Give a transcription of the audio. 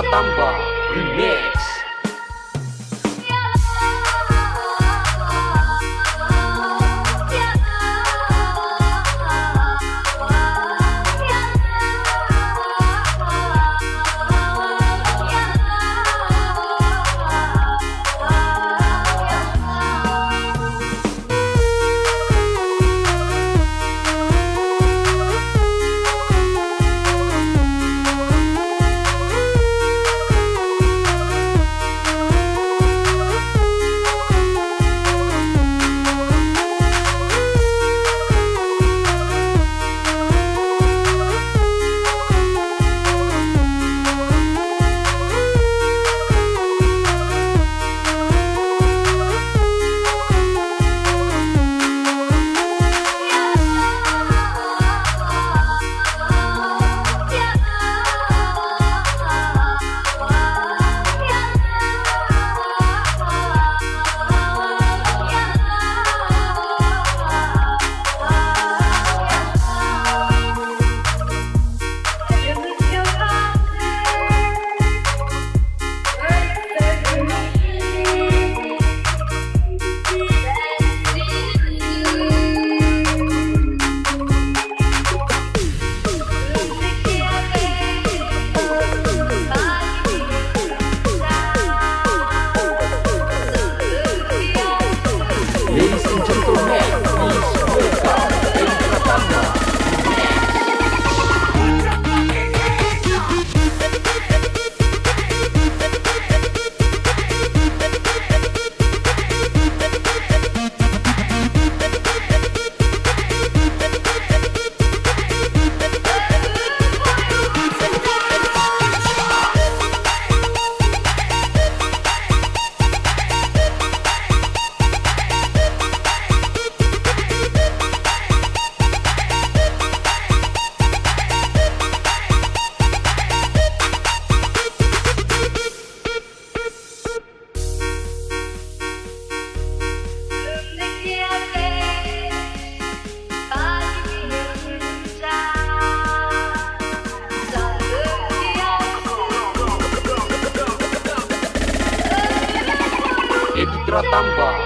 Tambah Remix Indra Tambah